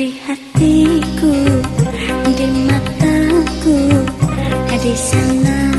di hatiku, di mataku, di sanalah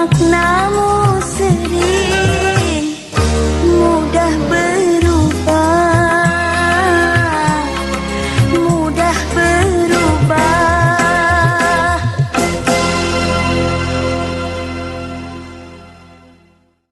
aku